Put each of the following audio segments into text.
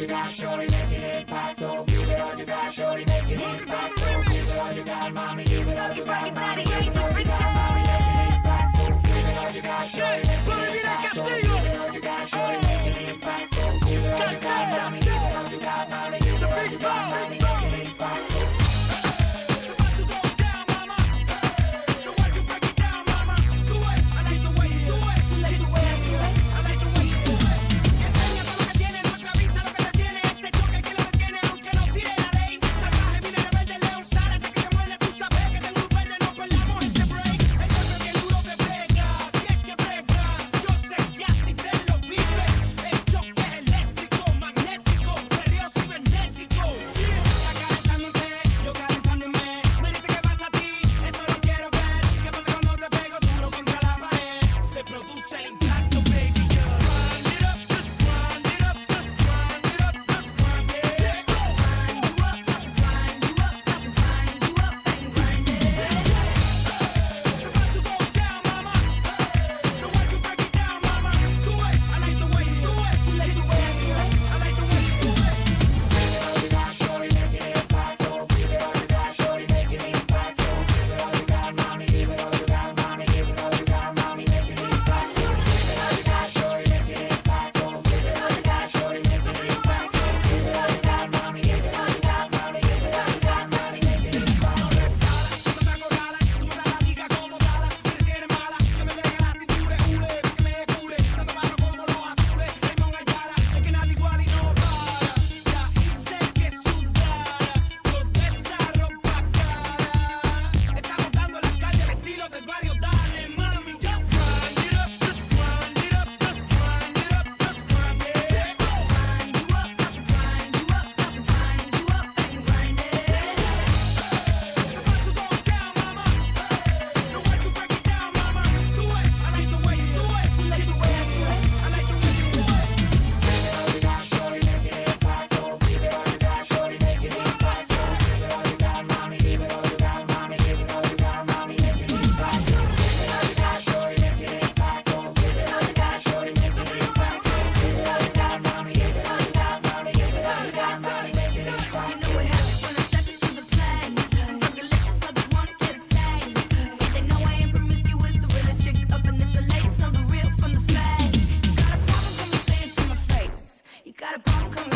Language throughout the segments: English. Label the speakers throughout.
Speaker 1: you got, shorty, make it impact. Oh, give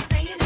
Speaker 1: saying